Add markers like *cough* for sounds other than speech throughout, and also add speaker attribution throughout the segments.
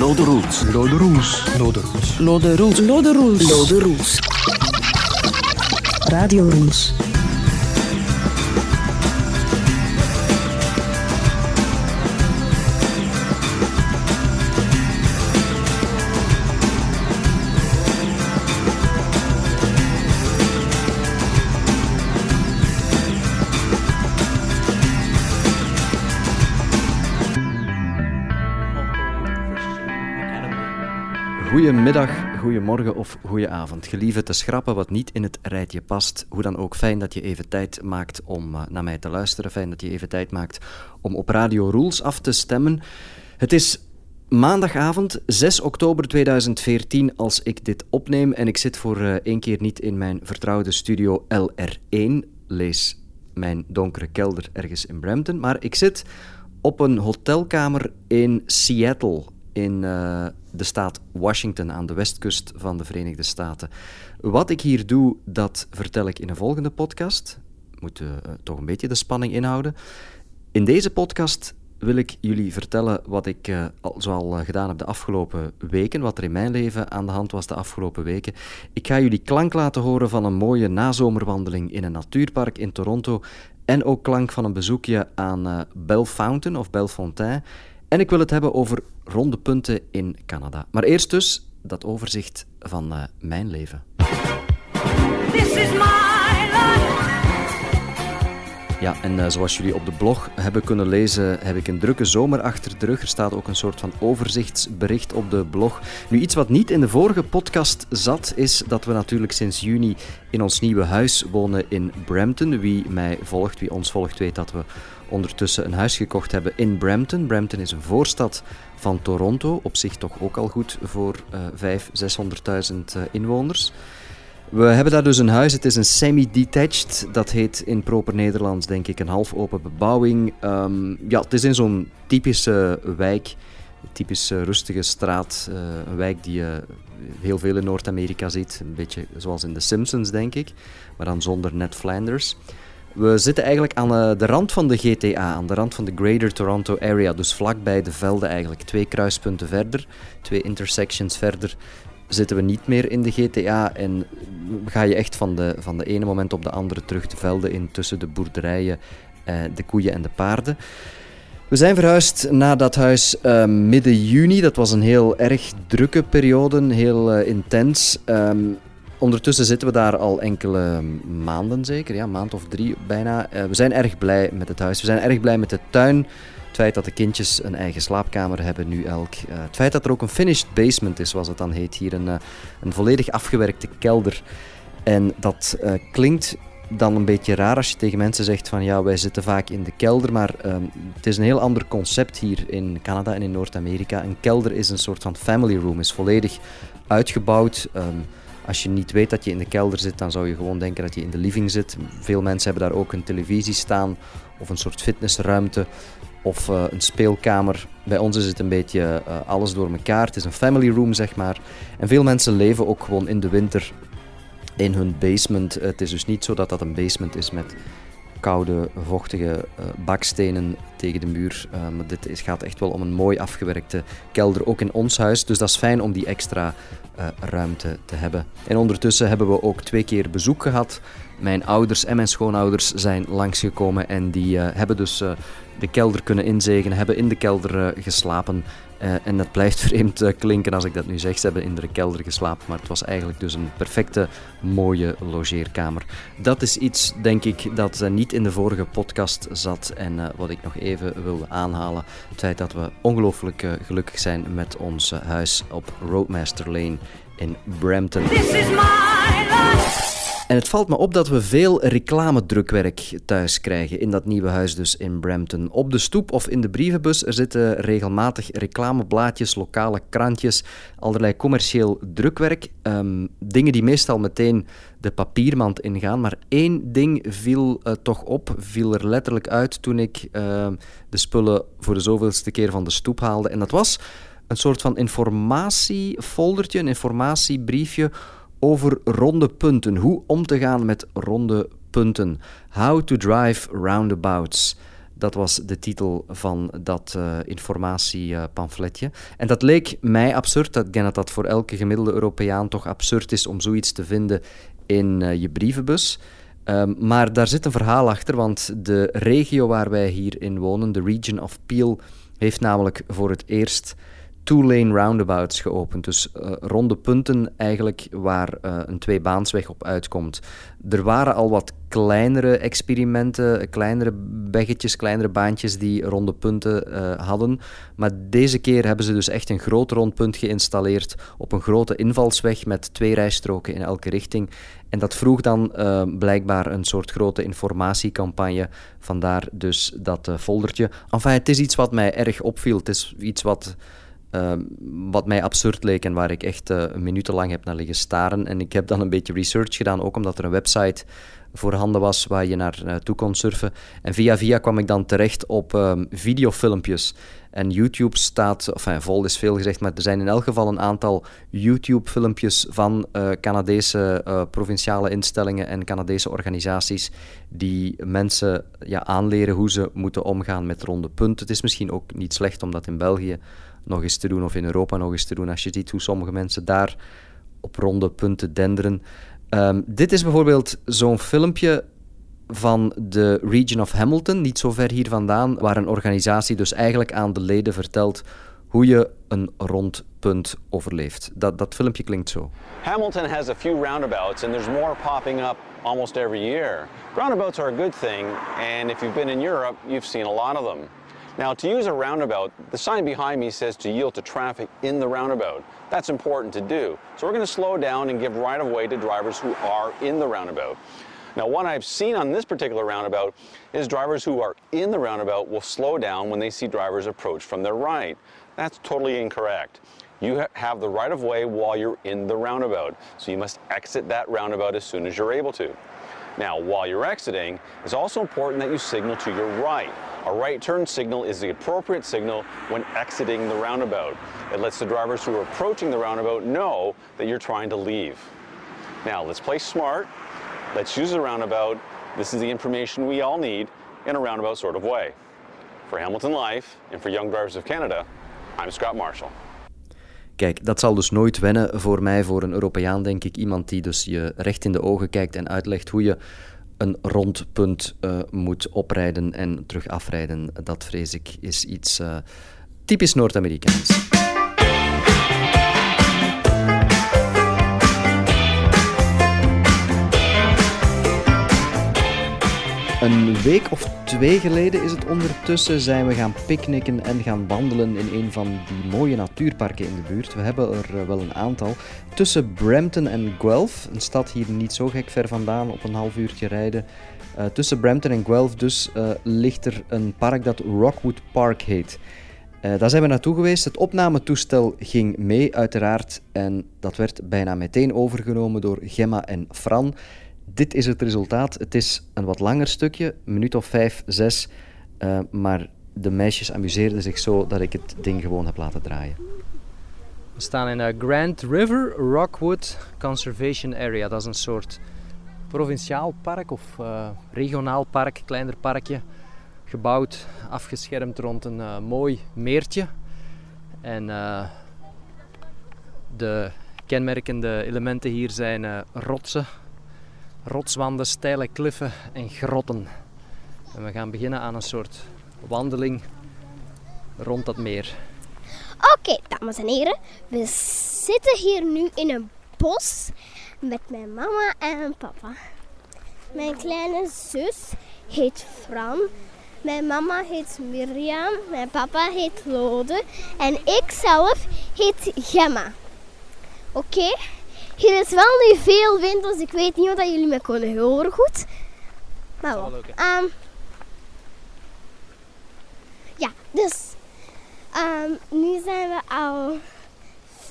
Speaker 1: Know the rules.
Speaker 2: Know the rules. Know the rules.
Speaker 3: Know the rules.
Speaker 4: Know the rules.
Speaker 3: Know the rules.
Speaker 4: Radio Rules.
Speaker 5: Goedemiddag, goedemorgen of goedenavond. Gelieve te schrappen wat niet in het rijtje past. Hoe dan ook, fijn dat je even tijd maakt om uh, naar mij te luisteren. Fijn dat je even tijd maakt om op Radio Rules af te stemmen. Het is maandagavond, 6 oktober 2014, als ik dit opneem. En ik zit voor uh, één keer niet in mijn vertrouwde studio LR1. Lees mijn donkere kelder ergens in Brampton. Maar ik zit op een hotelkamer in Seattle in uh, de staat Washington aan de westkust van de Verenigde Staten. Wat ik hier doe, dat vertel ik in een volgende podcast. Moet uh, toch een beetje de spanning inhouden. In deze podcast wil ik jullie vertellen wat ik uh, al, zoal gedaan heb de afgelopen weken, wat er in mijn leven aan de hand was de afgelopen weken. Ik ga jullie klank laten horen van een mooie nazomerwandeling in een natuurpark in Toronto en ook klank van een bezoekje aan Belle Fountain of Bellefontaine. En ik wil het hebben over ronde punten in Canada. Maar eerst dus dat overzicht van uh, mijn leven. This is my life. Ja, en uh, zoals jullie op de blog hebben kunnen lezen, heb ik een drukke zomer achter de rug. Er staat ook een soort van overzichtsbericht op de blog. Nu, iets wat niet in de vorige podcast zat, is dat we natuurlijk sinds juni in ons nieuwe huis wonen in Brampton. Wie mij volgt, wie ons volgt, weet dat we ondertussen een huis gekocht hebben in Brampton. Brampton is een voorstad van Toronto, op zich toch ook al goed voor uh, 500.000, 600.000 uh, inwoners. We hebben daar dus een huis, het is een semi-detached, dat heet in proper Nederlands denk ik een half open bebouwing. Um, ja, het is in zo'n typische wijk, typische rustige straat, uh, een wijk die je heel veel in Noord-Amerika ziet, een beetje zoals in The Simpsons denk ik, maar dan zonder Ned Flanders. We zitten eigenlijk aan uh, de rand van de GTA, aan de rand van de Greater Toronto Area, dus vlakbij de velden eigenlijk. Twee kruispunten verder, twee intersections verder zitten we niet meer in de GTA en ga je echt van de, van de ene moment op de andere terug de velden in tussen de boerderijen, eh, de koeien en de paarden. We zijn verhuisd naar dat huis uh, midden juni. Dat was een heel erg drukke periode, heel uh, intens. Um, Ondertussen zitten we daar al enkele maanden zeker, ja, maand of drie bijna. Uh, we zijn erg blij met het huis. We zijn erg blij met de tuin. Het feit dat de kindjes een eigen slaapkamer hebben nu elk. Uh, het feit dat er ook een finished basement is, zoals het dan heet. Hier een, uh, een volledig afgewerkte kelder. En dat klinkt dan een beetje raar als je tegen mensen zegt van ja, wij zitten vaak in de kelder, maar um, het is een heel ander concept hier in Canada en in Noord-Amerika. Een kelder is een soort van family room, is volledig uitgebouwd. Um, als je niet weet dat je in de kelder zit, dan zou je gewoon denken dat je in de living zit. Veel mensen hebben daar ook een televisie staan of een soort fitnessruimte of uh, een speelkamer. Bij ons is het een beetje uh, alles door elkaar. Het is een family room, zeg maar. En veel mensen leven ook gewoon in de winter in hun basement. Het is dus niet zo dat dat een basement is met koude, vochtige uh, bakstenen tegen de muur. Maar dit is, gaat echt wel om een mooi afgewerkte kelder, ook in ons huis. Dus dat is fijn om die extra uh, ruimte te hebben. En ondertussen hebben we ook twee keer bezoek gehad. Mijn ouders en mijn schoonouders zijn langsgekomen en die hebben dus de kelder kunnen inzegen, hebben in de kelder geslapen. Uh, en dat blijft *laughs* vreemd uh, klinken als ik dat nu zeg. Ze hebben in de kelder geslapen, maar het was eigenlijk dus een perfecte, mooie logeerkamer. Dat is iets, denk ik, dat uh, niet in de vorige podcast zat en wat ik nog even wilde aanhalen. Het feit dat we ongelooflijk gelukkig zijn met ons huis op Roadmaster Lane in Brampton. This is my life. En het valt me op dat we veel reclamedrukwerk thuis krijgen in dat nieuwe huis dus in Brampton. Op de stoep of in de brievenbus er zitten regelmatig reclameblaadjes, lokale krantjes, allerlei commercieel drukwerk. Um, dingen die meestal meteen de papiermand ingaan. Maar één ding viel uh, toch op, viel er letterlijk uit toen ik uh, de spullen voor de zoveelste keer van de stoep haalde. En dat was een soort van informatiefoldertje, een informatiebriefje over ronde punten. Hoe om te gaan met ronde punten. How to drive roundabouts. Dat was de titel van dat uh, informatiepamfletje. En dat leek mij absurd. Ik denk dat dat voor elke gemiddelde Europeaan toch absurd is om zoiets te vinden in uh, je brievenbus. Um, maar daar zit een verhaal achter, want de regio waar wij hier in wonen, de Region of Peel, heeft namelijk voor het eerst two-lane roundabouts geopend. Dus uh, ronde punten eigenlijk waar uh, een tweebaansweg op uitkomt. Er waren al wat kleinere experimenten, kleinere beggetjes, kleinere baantjes die ronde punten uh, hadden. Maar deze keer hebben ze dus echt een groot rondpunt geïnstalleerd op een grote invalsweg met twee rijstroken in elke richting. En dat vroeg dan blijkbaar een soort grote informatiecampagne. Vandaar dus dat foldertje. Enfin, het is iets wat mij erg opviel. Het is iets wat Ehm, wat mij absurd leek en waar ik echt uh, minutenlang heb naar liggen staren. En ik heb dan een beetje research gedaan, ook omdat er een website voorhanden was waar je naar naartoe kon surfen. En via via kwam ik dan terecht op um, videofilmpjes. En YouTube staat, enfin, vol is veel gezegd, maar er zijn in elk geval een aantal YouTube-filmpjes van uh, Canadese provinciale instellingen en Canadese organisaties die mensen ja, aanleren hoe ze moeten omgaan met ronde punten. Het is misschien ook niet slecht om dat in België nog eens te doen, of in Europa nog eens te doen, als je ziet hoe sommige mensen daar op ronde punten denderen. Um, dit is bijvoorbeeld zo'n filmpje van de Region of Hamilton, niet zo ver hier vandaan, waar een organisatie dus eigenlijk aan de leden vertelt hoe je een rond punt overleeft. Dat, dat filmpje klinkt zo.
Speaker 1: Hamilton has a few roundabouts and there's more popping up almost every year. Roundabouts are a good thing and if you've been in Europe, you've seen a lot of them. Now, to use a roundabout, the sign behind me says to yield to traffic in the roundabout. That's important to do. So we're going to slow down and give right of way to drivers who are in the roundabout. Now, what I've seen on this particular roundabout is drivers who are in the roundabout will slow down when they see drivers approach from their right. That's totally incorrect. You have the right of way while you're in the roundabout, so you must exit that roundabout as soon as you're able to. Now, while you're exiting, it's also important that you signal to your right. A right turn signal is the appropriate signal when exiting the roundabout. It lets the drivers who are approaching the roundabout know that you're trying to leave. Now, let's play smart. Let's use the roundabout. This is the information we all need in a roundabout sort of way. For Hamilton Life and for Young Drivers of Canada, I'm Scott Marshall.
Speaker 5: Kijk, dat zal dus nooit wennen voor mij, voor een Europeaan, denk ik. Iemand die dus je recht in de ogen kijkt en uitlegt hoe je een rondpunt uh, moet oprijden en terug afrijden. Dat vrees ik is iets uh, typisch Noord-Amerikaans. Een week of twee geleden is het ondertussen zijn we gaan picknicken en gaan wandelen in een van die mooie natuurparken in de buurt. We hebben er eh, wel een aantal. Tussen Brampton en Guelph, een stad hier niet zo gek ver vandaan, op een half uurtje rijden. Uh, tussen Brampton en Guelph dus uh, ligt er een park dat Rockwood Park heet. Daar zijn we naartoe geweest. Het opnametoestel ging mee, uiteraard. En dat werd bijna meteen overgenomen door Gemma en Fran. Dit is het resultaat. Het is een wat langer stukje, een minuut of vijf, zes. Uh, maar de meisjes amuseerden zich zo dat ik het ding gewoon heb laten draaien. We staan in uh, Grand River Rockwood Conservation Area. Dat is een soort provinciaal park of uh, regionaal park, kleiner parkje. Gebouwd, afgeschermd rond een mooi meertje. En de kenmerkende elementen hier zijn rotsen, rotswanden, steile kliffen en grotten. En we gaan beginnen aan een soort wandeling rond dat meer.
Speaker 3: Oké, dames en heren, we zitten hier nu in een bos met mijn mama en papa. Mijn kleine zus heet Fran. Mijn mama heet Mirjam. Mijn papa heet Lode. En ik zelf heet Gemma. Oké? Hier is wel nu veel wind, dus ik weet niet of jullie me kunnen horen goed. Maar wel. Um, ja, dus um, nu zijn we al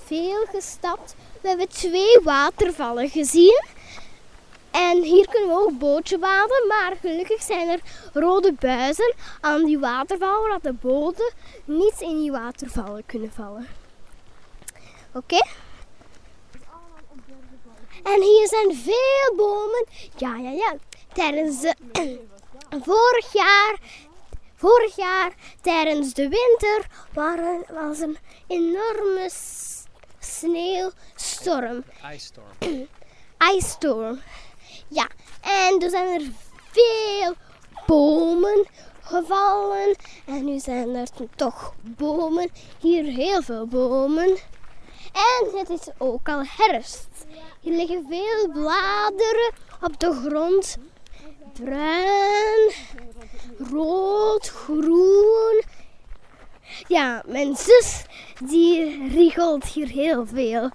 Speaker 3: veel gestapt. We hebben twee watervallen gezien. En hier kunnen we ook bootje baden, maar gelukkig zijn er rode buizen aan die watervallen, zodat de boten niet in die watervallen kunnen vallen. Oké? Okay? En hier zijn veel bomen. Ja, ja, ja. Tijdens de, *clears throat* vorig jaar, vorig jaar tijdens de winter waren, was een enorme sneeuwstorm.
Speaker 6: Ice storm. *clears throat*
Speaker 3: Ice storm. Ja, en er zijn er veel bomen gevallen. En nu zijn er toch bomen. Hier heel veel bomen. En het is ook al herfst. Hier liggen veel bladeren op de grond. Bruin, rood, groen. Ja, mijn zus die riegelt hier heel veel.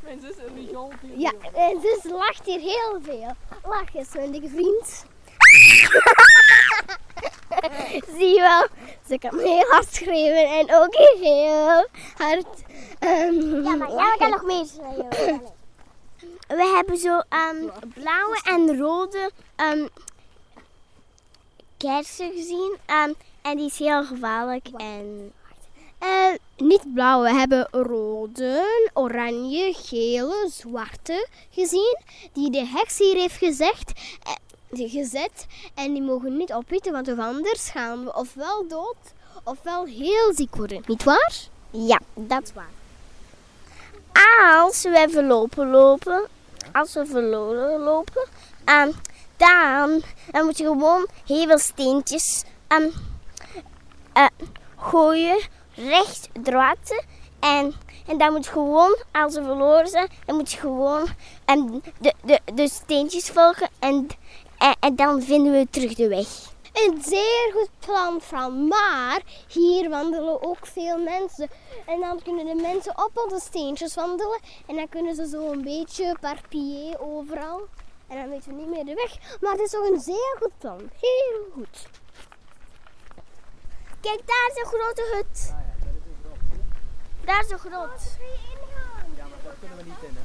Speaker 4: Mijn zus een rigol.
Speaker 3: Ja, mijn zus lacht hier heel veel. Lach eens, mijn dikke vriend. *laughs* *laughs* Zie je wel, ze kan heel hard schreeuwen en ook heel hard. ehm ja, maar jij kan nog meer schreeuwen. *laughs* We hebben zo ehm, blauwe en rode ehm, kersen gezien. en die is heel gevaarlijk. En, eh, niet blauw, we hebben rode, oranje, gele, zwarte gezien. Die de heks hier heeft gezegd, eh, gezet. En die mogen niet opeten, want anders gaan we ofwel dood ofwel heel ziek worden. Niet waar? Ja, dat is waar. Als we verlopen lopen, als we verloren lopen, ehm, dan, dan moet je gewoon heel veel steentjes ehm, eh, gooien, recht, droite. En, en dan moet je gewoon, als we verloren zijn, dan moet je gewoon ehm, de, de, de steentjes volgen en, en, en dan vinden we terug de weg. Een zeer goed plan, Fran. Maar hier wandelen ook veel mensen. En dan kunnen de mensen op onze steentjes wandelen. En dan kunnen ze zo een beetje par pied overal. En dan weten we niet meer de weg. Maar het is toch een zeer goed plan. Heel goed. Kijk, daar is een grote hut. Daar is een grot.
Speaker 6: Ja, maar daar kunnen we niet in, hè.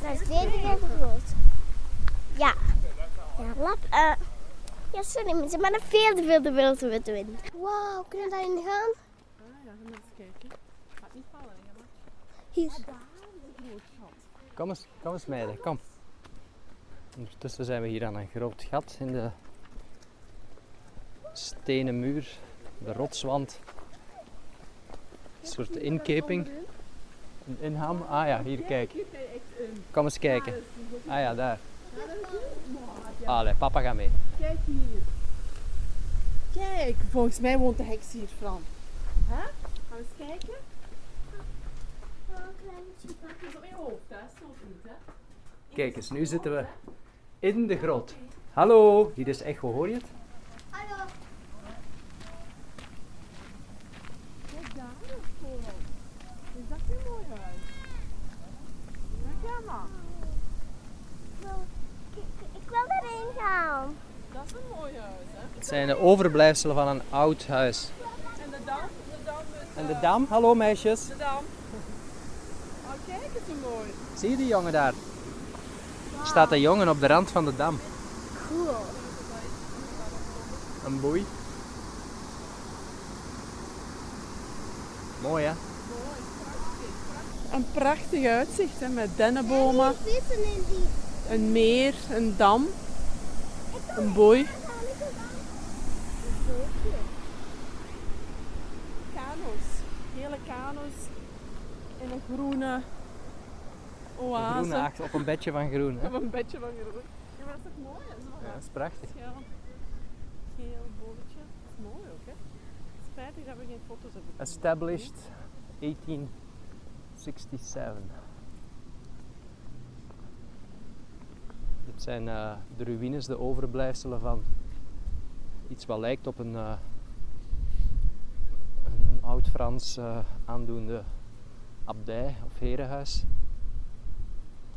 Speaker 3: Dat is veel te groot. Ja. Ja, lap. eh ja, sorry mensen, maar veel te veel te veel te veel te wind. Wauw, kunnen we daarin gaan?
Speaker 4: Ah ja, ga maar eens kijken. Gaat niet vallen, hè, maar.
Speaker 3: Hier.
Speaker 6: Kom eens, kom eens meiden, kom. Ondertussen zijn we hier aan een groot gat in de stenen muur, de rotswand. Een soort inkeping. Een inham. Ah ja, hier kijk. Kom eens kijken. Ah ja, daar. Allee, papa gaat mee.
Speaker 4: Kijk hier. Kijk, volgens mij woont de heks hier, Fran. Hè? Gaan we eens kijken? Het is op je hoofd, hè? Zo niet, hè?
Speaker 6: Kijk eens, nu zitten we in de grot. Hallo, hier is Echo, hoor je het?
Speaker 3: Hallo.
Speaker 4: Kijk daar, dat is voor ons. Is dat een mooi huis? Ja, ga maar.
Speaker 3: Ik wil
Speaker 4: Dat is een mooi huis, hè?
Speaker 6: Het zijn de overblijfselen van een oud huis.
Speaker 4: En de dam, de dam is...
Speaker 6: En de dam, hallo meisjes.
Speaker 4: De dam. Oh, kijk eens hoe mooi.
Speaker 6: Zie je die jongen daar? Er staat een jongen op de rand van de dam.
Speaker 3: Cool.
Speaker 6: Een boei. Mooi hè?
Speaker 4: Een prachtig uitzicht, hè? Met dennenbomen,
Speaker 3: Vissen in die.
Speaker 4: een meer, een dam, een boei. Kano's, hele kano's in een groene
Speaker 6: Een
Speaker 4: oase.
Speaker 6: groene op een bedje van groen. Hè? *laughs*
Speaker 4: Op een bedje van groen. Ja, maar dat is toch mooi? hè? Zo
Speaker 6: Ja, dat is prachtig.
Speaker 4: Ja, geel bolletje. Dat is mooi ook, hè? Spijtig dat we geen foto's hebben.
Speaker 6: Established 1867. Dit zijn eh, de ruïnes, de overblijfselen van iets wat lijkt op een, eh, een, een oud-Frans eh, aandoende abdij of herenhuis.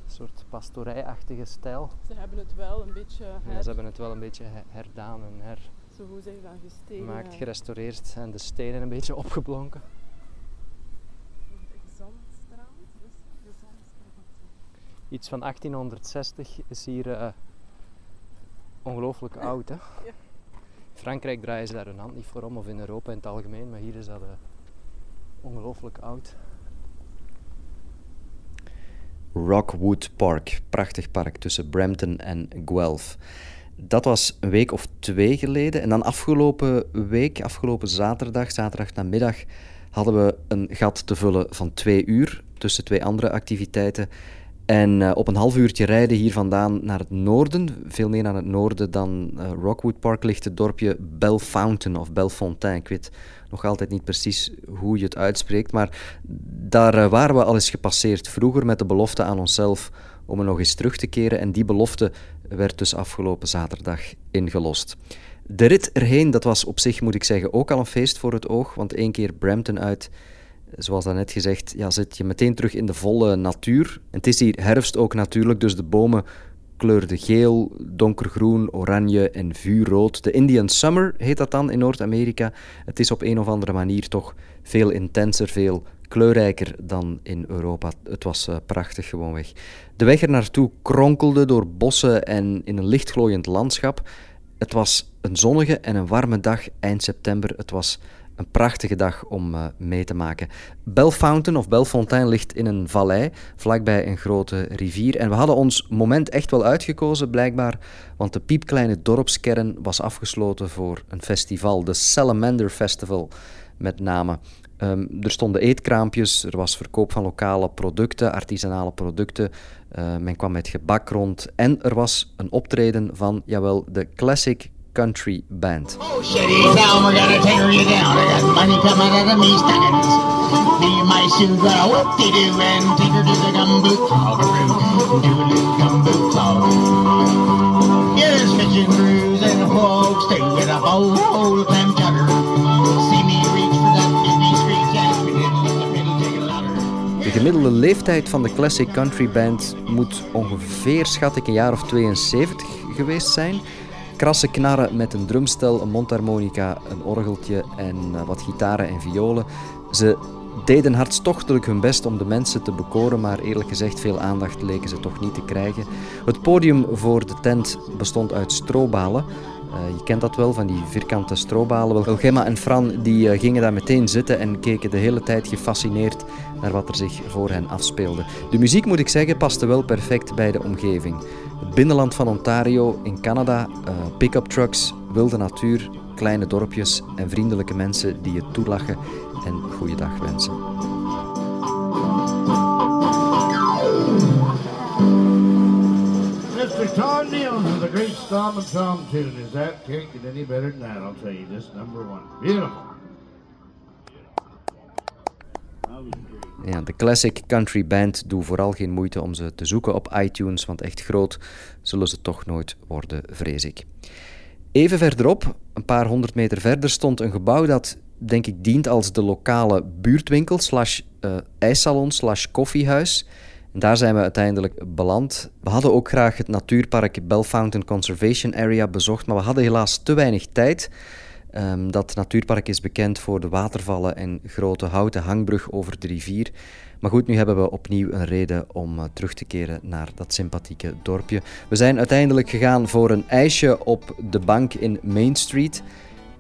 Speaker 6: Een soort pastorijachtige stijl.
Speaker 4: Ze hebben het wel een beetje
Speaker 6: Ja, ze hebben het wel een beetje he- herdaan en her,
Speaker 4: zo hoe dat, gestegen.
Speaker 6: gemaakt, gerestaureerd en de stenen een beetje opgeblonken.
Speaker 4: Zandstrand, dus de zandstrand.
Speaker 6: Iets van 1860 is hier eh, ongelooflijk oud. Hè? *laughs*
Speaker 4: Ja.
Speaker 6: In Frankrijk draaien ze daar hun hand niet voor om, of in Europa in het algemeen, maar hier is dat eh, ongelooflijk oud. Rockwood Park, prachtig park tussen Brampton en Guelph.
Speaker 5: Dat was een week of twee geleden. En dan afgelopen week, afgelopen zaterdag, zaterdag namiddag, hadden we een gat te vullen van twee uur tussen twee andere activiteiten. En uh, op een half uurtje rijden hier vandaan naar het noorden, veel meer naar het noorden dan uh, Rockwood Park, ligt het dorpje Bellefontaine of Bellefontaine. Ik weet nog altijd niet precies hoe je het uitspreekt, maar daar uh, waren we al eens gepasseerd vroeger met de belofte aan onszelf om er nog eens terug te keren. En die belofte werd dus afgelopen zaterdag ingelost. De rit erheen, dat was op zich, moet ik zeggen, ook al een feest voor het oog, want één keer Brampton uit zoals daarnet gezegd, ja, zit je meteen terug in de volle natuur. Het is hier herfst ook natuurlijk, dus de bomen kleurden geel, donkergroen, oranje en vuurrood. De Indian Summer heet dat dan in Noord-Amerika. Het is op een of andere manier toch veel intenser, veel kleurrijker dan in Europa. Het was uh, prachtig gewoonweg. De weg er naartoe kronkelde door bossen en in een lichtglooiend landschap. Het was een zonnige en een warme dag eind september. Het was een prachtige dag om uh, mee te maken. Bellefontaine of Bellefontaine ligt in een vallei, vlakbij een grote rivier. En we hadden ons moment echt wel uitgekozen, blijkbaar, want de piepkleine dorpskern was afgesloten voor een festival, de Salamander Festival met name. Um, er stonden eetkraampjes, er was verkoop van lokale producten, artisanale producten. Uh, men kwam met gebak rond en er was een optreden van, jawel, de Classic country band. Oh, shitty town, we're gonna tear you down. I got money coming out of me stockings. Me and my shoe got a whoop-de-doo and take her to the gumboot cloggeroo. Doodaloo gumboot clog. Here's fishing crews and folks too with a whole, whole clam chowder. See me reach for that Disney Street jazz. We didn't let the middle take it louder. De gemiddelde leeftijd van de Classic Country Band moet ongeveer, schat ik, een jaar of 72 geweest zijn. Krasse knarren met een drumstel, een mondharmonica, een orgeltje en uh, wat gitaren en violen. Ze deden hartstochtelijk hun best om de mensen te bekoren, maar eerlijk gezegd veel aandacht leken ze toch niet te krijgen. Het podium voor de tent bestond uit strobalen. Uh, je kent dat wel, van die vierkante strobalen. Wel, Gemma en Fran die, uh, gingen daar meteen zitten en keken de hele tijd gefascineerd naar wat er zich voor hen afspeelde. De muziek, moet ik zeggen, paste wel perfect bij de omgeving. Het binnenland van Ontario in Canada, uh, pick-up trucks, wilde natuur, kleine dorpjes en vriendelijke mensen die je toelachen en goeiedag wensen. Mr. Todd Nealon with a great storm and song tune. Is that get any better than that, I'll tell you. This number one. Beautiful. Ja, de Classic Country Band doet vooral geen moeite om ze te zoeken op iTunes, want echt groot zullen ze toch nooit worden, vrees ik. Even verderop, een paar honderd meter verder, stond een gebouw dat, denk ik, dient als de lokale buurtwinkel slash uh, ijssalon slash koffiehuis. En daar zijn we uiteindelijk beland. We hadden ook graag het natuurpark Bellefontaine Conservation Area bezocht, maar we hadden helaas te weinig tijd. Um, dat natuurpark is bekend voor de watervallen en grote houten hangbrug over de rivier. Maar goed, nu hebben we opnieuw een reden om uh, terug te keren naar dat sympathieke dorpje. We zijn uiteindelijk gegaan voor een ijsje op de bank in Main Street.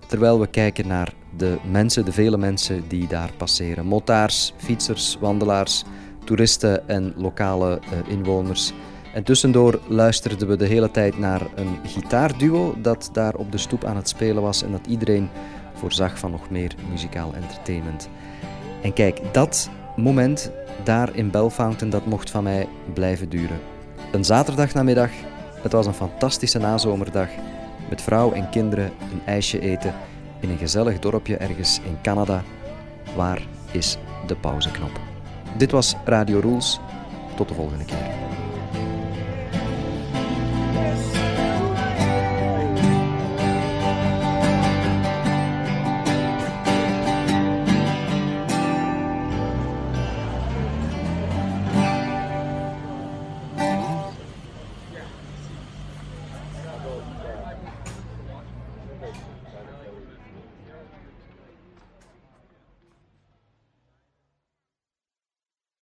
Speaker 5: Terwijl we kijken naar de mensen, de vele mensen die daar passeren. Motaars, fietsers, wandelaars, toeristen en lokale uh, inwoners. En tussendoor luisterden we de hele tijd naar een gitaarduo dat daar op de stoep aan het spelen was en dat iedereen voorzag van nog meer muzikaal entertainment. En kijk, dat moment daar in Bellefontaine, dat mocht van mij blijven duren. Een zaterdagnamiddag, het was een fantastische nazomerdag, met vrouw en kinderen een ijsje eten in een gezellig dorpje ergens in Canada. Waar is de pauzeknop? Dit was Radio Rules. Tot de volgende keer. Yes.